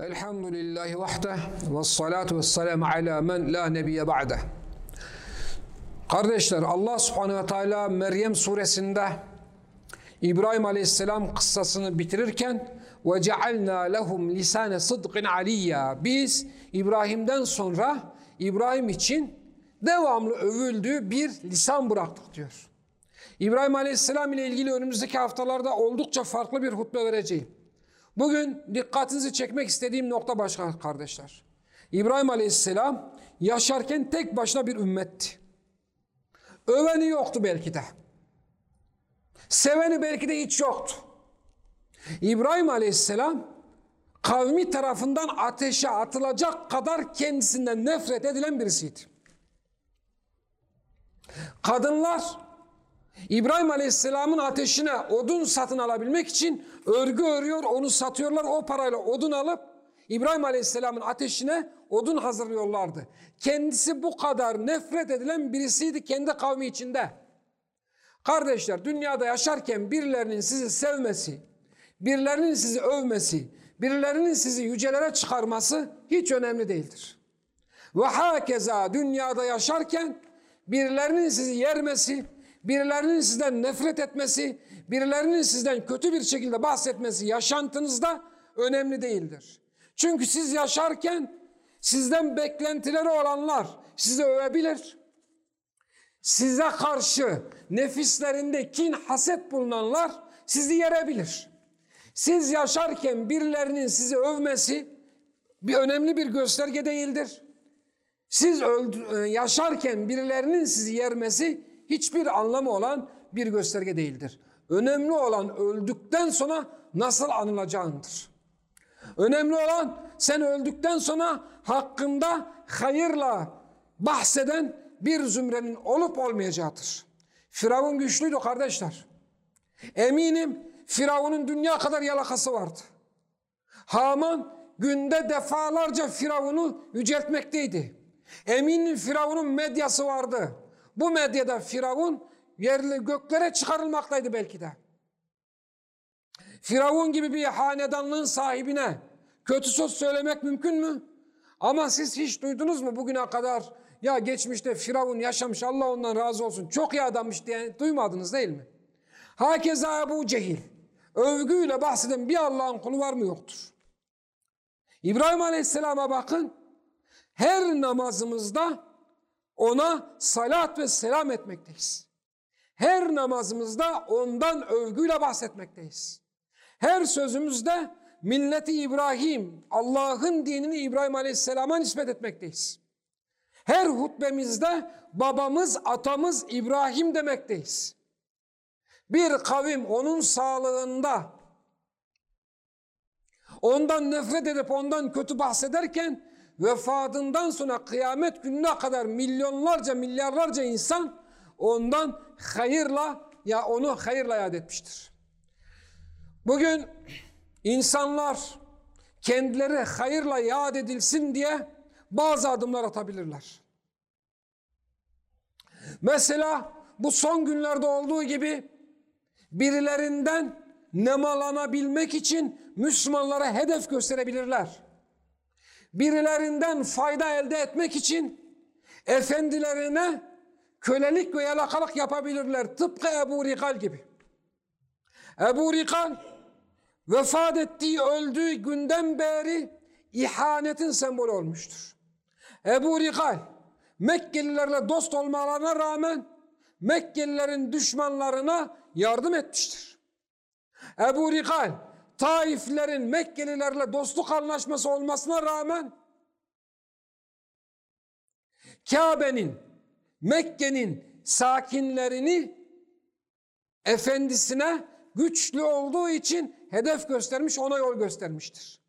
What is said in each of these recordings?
Elhamdülillahi vahde ve salatu ve selamu ala men la nebiye ba'de. Kardeşler Allah subhanehu ve teala Meryem suresinde İbrahim aleyhisselam kıssasını bitirirken ve cealna lehum lisane sıdkın aliyya biz İbrahim'den sonra İbrahim için devamlı övüldüğü bir lisan bıraktık diyor. İbrahim aleyhisselam ile ilgili önümüzdeki haftalarda oldukça farklı bir hutbe vereceğim. Bugün dikkatinizi çekmek istediğim nokta başka kardeşler. İbrahim Aleyhisselam yaşarken tek başına bir ümmetti. Öveni yoktu belki de. Seveni belki de hiç yoktu. İbrahim Aleyhisselam kavmi tarafından ateşe atılacak kadar kendisinden nefret edilen birisiydi. Kadınlar İbrahim Aleyhisselam'ın ateşine odun satın alabilmek için örgü örüyor, onu satıyorlar. O parayla odun alıp İbrahim Aleyhisselam'ın ateşine odun hazırlıyorlardı. Kendisi bu kadar nefret edilen birisiydi kendi kavmi içinde. Kardeşler dünyada yaşarken birilerinin sizi sevmesi, birilerinin sizi övmesi, birilerinin sizi yücelere çıkarması hiç önemli değildir. Ve hakeza dünyada yaşarken birilerinin sizi yermesi, birilerinin sizden nefret etmesi, birilerinin sizden kötü bir şekilde bahsetmesi yaşantınızda önemli değildir. Çünkü siz yaşarken sizden beklentileri olanlar sizi övebilir. Size karşı nefislerinde kin, haset bulunanlar sizi yerebilir. Siz yaşarken birilerinin sizi övmesi bir önemli bir gösterge değildir. Siz yaşarken birilerinin sizi yermesi hiçbir anlamı olan bir gösterge değildir. Önemli olan öldükten sonra nasıl anılacağındır. Önemli olan sen öldükten sonra hakkında hayırla bahseden bir zümrenin olup olmayacağıdır. Firavun güçlüydü kardeşler. Eminim Firavun'un dünya kadar yalakası vardı. Haman günde defalarca Firavun'u yüceltmekteydi. Eminim Firavun'un medyası vardı. Bu medyada Firavun yerli göklere çıkarılmaktaydı belki de. Firavun gibi bir hanedanlığın sahibine kötü söz söylemek mümkün mü? Ama siz hiç duydunuz mu bugüne kadar ya geçmişte Firavun yaşamış Allah ondan razı olsun çok iyi adammış diye duymadınız değil mi? Hakeza Ebu Cehil övgüyle bahseden bir Allah'ın kulu var mı yoktur. İbrahim Aleyhisselam'a bakın her namazımızda ona salat ve selam etmekteyiz. Her namazımızda ondan övgüyle bahsetmekteyiz. Her sözümüzde milleti İbrahim, Allah'ın dinini İbrahim Aleyhisselam'a nispet etmekteyiz. Her hutbemizde babamız, atamız İbrahim demekteyiz. Bir kavim onun sağlığında ondan nefret edip ondan kötü bahsederken vefatından sonra kıyamet gününe kadar milyonlarca milyarlarca insan ondan hayırla ya onu hayırla yad etmiştir. Bugün insanlar kendileri hayırla yad edilsin diye bazı adımlar atabilirler. Mesela bu son günlerde olduğu gibi birilerinden nemalanabilmek için Müslümanlara hedef gösterebilirler birilerinden fayda elde etmek için efendilerine kölelik ve yalakalık yapabilirler. Tıpkı Ebu Rikal gibi. Ebu Rikal vefat ettiği öldüğü günden beri ihanetin sembolü olmuştur. Ebu Rikal Mekkelilerle dost olmalarına rağmen Mekkelilerin düşmanlarına yardım etmiştir. Ebu Rikal Taiflerin Mekkelilerle dostluk anlaşması olmasına rağmen Kabe'nin, Mekke'nin sakinlerini efendisine güçlü olduğu için hedef göstermiş, ona yol göstermiştir.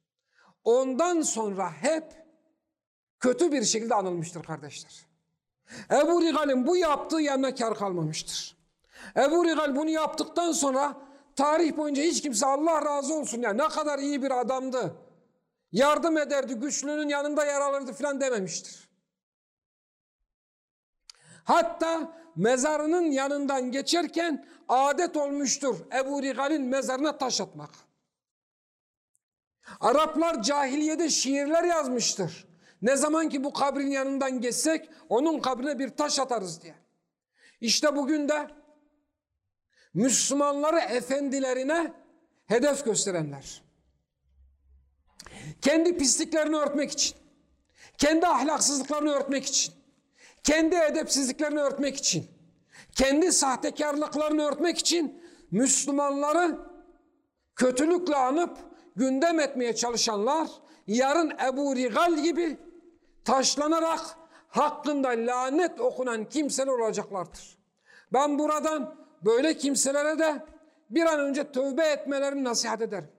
Ondan sonra hep kötü bir şekilde anılmıştır kardeşler. Ebu Rigal'in bu yaptığı yanına kar kalmamıştır. Ebu Rigal bunu yaptıktan sonra Tarih boyunca hiç kimse Allah razı olsun ya ne kadar iyi bir adamdı. Yardım ederdi, güçlünün yanında yer alırdı filan dememiştir. Hatta mezarının yanından geçerken adet olmuştur Ebu Rigal'in mezarına taş atmak. Araplar cahiliyede şiirler yazmıştır. Ne zaman ki bu kabrin yanından geçsek onun kabrine bir taş atarız diye. İşte bugün de Müslümanları efendilerine hedef gösterenler. Kendi pisliklerini örtmek için, kendi ahlaksızlıklarını örtmek için, kendi edepsizliklerini örtmek için, kendi sahtekarlıklarını örtmek için Müslümanları kötülükle anıp gündem etmeye çalışanlar yarın Ebu Rigal gibi taşlanarak hakkında lanet okunan kimseler olacaklardır. Ben buradan böyle kimselere de bir an önce tövbe etmelerini nasihat ederim.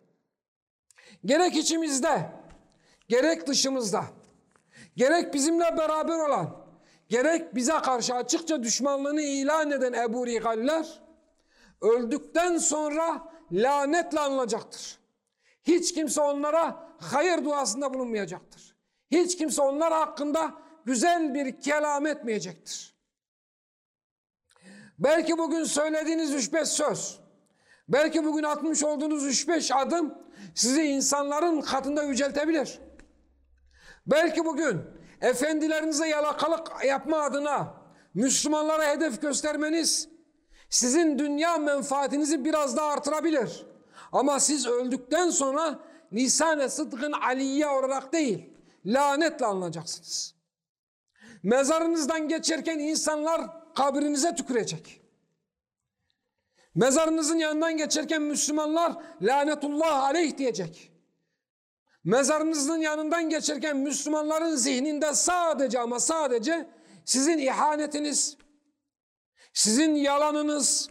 Gerek içimizde, gerek dışımızda, gerek bizimle beraber olan, gerek bize karşı açıkça düşmanlığını ilan eden Ebu Rigaller, öldükten sonra lanetle anılacaktır. Hiç kimse onlara hayır duasında bulunmayacaktır. Hiç kimse onlar hakkında güzel bir kelam etmeyecektir. Belki bugün söylediğiniz 3-5 söz, belki bugün atmış olduğunuz 3-5 adım sizi insanların katında yüceltebilir. Belki bugün efendilerinize yalakalık yapma adına Müslümanlara hedef göstermeniz sizin dünya menfaatinizi biraz daha artırabilir. Ama siz öldükten sonra lisan-ı sıdkın aliye olarak değil, lanetle anılacaksınız. Mezarınızdan geçerken insanlar kabrinize tükürecek. Mezarınızın yanından geçerken Müslümanlar lanetullah aleyh diyecek. Mezarınızın yanından geçerken Müslümanların zihninde sadece ama sadece sizin ihanetiniz, sizin yalanınız,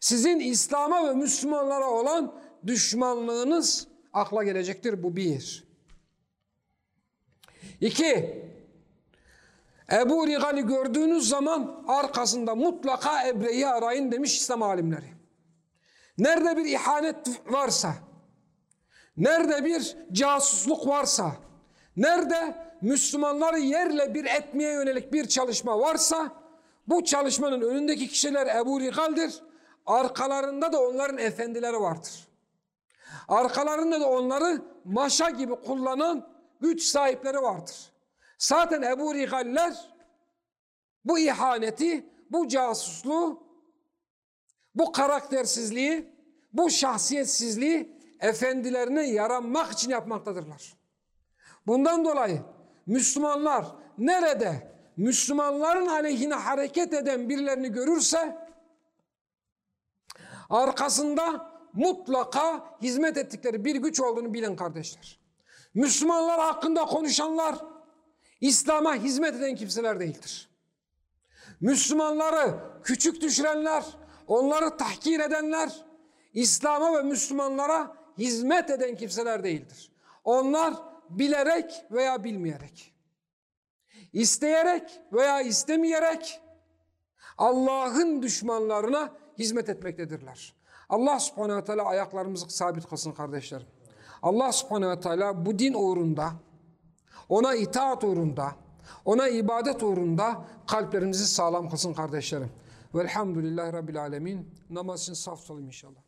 sizin İslam'a ve Müslümanlara olan düşmanlığınız akla gelecektir. Bu bir. İki, Ebu Rigal'i gördüğünüz zaman arkasında mutlaka Ebre'yi arayın demiş İslam alimleri. Nerede bir ihanet varsa, nerede bir casusluk varsa, nerede Müslümanları yerle bir etmeye yönelik bir çalışma varsa, bu çalışmanın önündeki kişiler Ebu Rigal'dir. Arkalarında da onların efendileri vardır. Arkalarında da onları maşa gibi kullanan güç sahipleri vardır. Zaten Ebu Rigaller bu ihaneti, bu casusluğu, bu karaktersizliği, bu şahsiyetsizliği efendilerine yaranmak için yapmaktadırlar. Bundan dolayı Müslümanlar nerede Müslümanların aleyhine hareket eden birilerini görürse arkasında mutlaka hizmet ettikleri bir güç olduğunu bilin kardeşler. Müslümanlar hakkında konuşanlar İslam'a hizmet eden kimseler değildir. Müslümanları küçük düşürenler, onları tahkir edenler, İslam'a ve Müslümanlara hizmet eden kimseler değildir. Onlar bilerek veya bilmeyerek, isteyerek veya istemeyerek Allah'ın düşmanlarına hizmet etmektedirler. Allah subhanehu ve teala ayaklarımızı sabit kılsın kardeşlerim. Allah subhanehu ve teala bu din uğrunda, ona itaat uğrunda, ona ibadet uğrunda kalplerimizi sağlam kılsın kardeşlerim. Velhamdülillahi Rabbil Alemin. Namaz için saf tutalım inşallah.